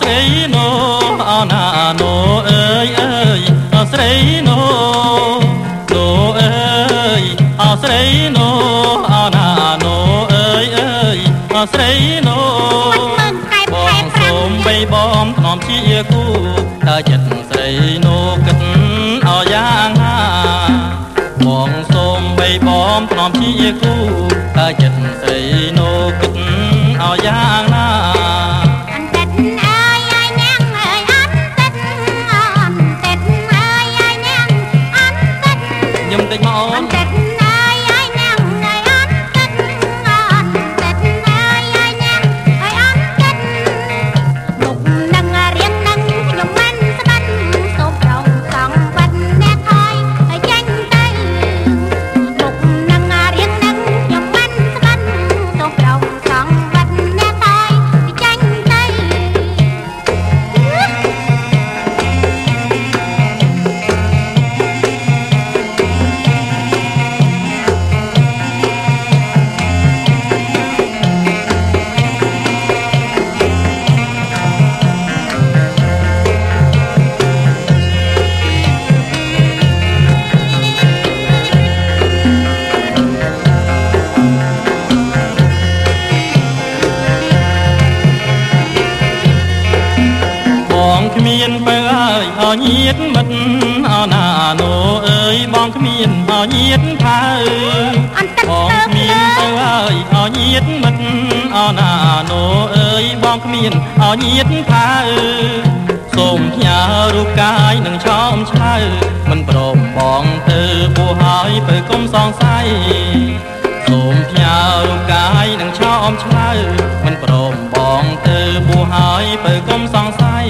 ស្រីណូអណាណូអើយអើយស្រីណូណូអើយស្រីណូអណាណូអើយអើយស្រីណូមិនកែបខែងប្រាំសូមបីបងធ្នមជាគូតើចិត្តស្រីណូគិតអោយ៉ាងណាបងសូមបីបងធ្នមជាគូតើចិត្តស្រីណូគិតអោយ៉ាង ញឹមតិចមកអូអនន្តិត មានបើអើយអោញាតមិត្តអណាណូអើយបងគ្មានអោញាតផៅអន្តិតបងទៅគ្មានទៅអើយអោញាតមិត្តអណាណូអើយបងគ្មានអោញាតផៅសូមផ្ញើរូបកាយនឹងឆោមឆៅមិនព្រមបងទៅបួហើយបើគុំសងស័យសូមផ្ញើរូបកាយនឹងឆោមឆៅមិនព្រមបងទៅបួហើយបើគុំសងស័យ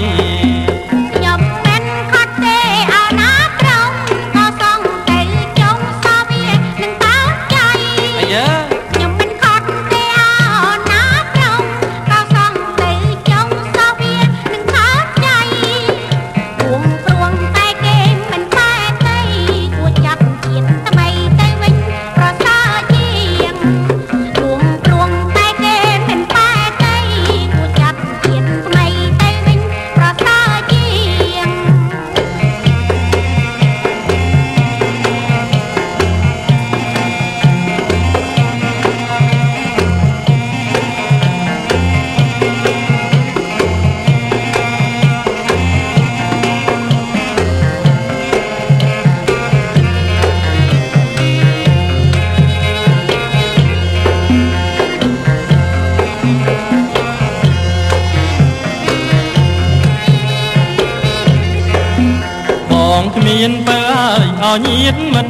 គ្មានបើអើយអោញាតមិន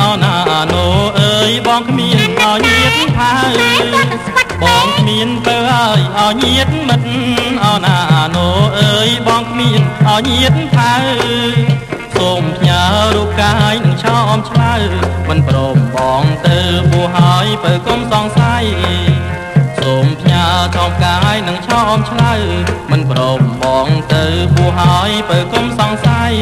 អោណាណូអើយបងគ្មានអោញាតផៅបងគ្មានបើអើយអោញាតមិនអោណាណូអើយបងគ្មានអោញាតផៅសូមផ្ញើរូបកាយនឹងឆោមឆ្លៅមិនព្រមបងទៅបួហើយបើគុំសងស័យសូម ផ្ញើថោមកាយនឹងឆោមឆ្លៅមិនព្រមបងទៅបួហើយបើគុំសង្ស័យ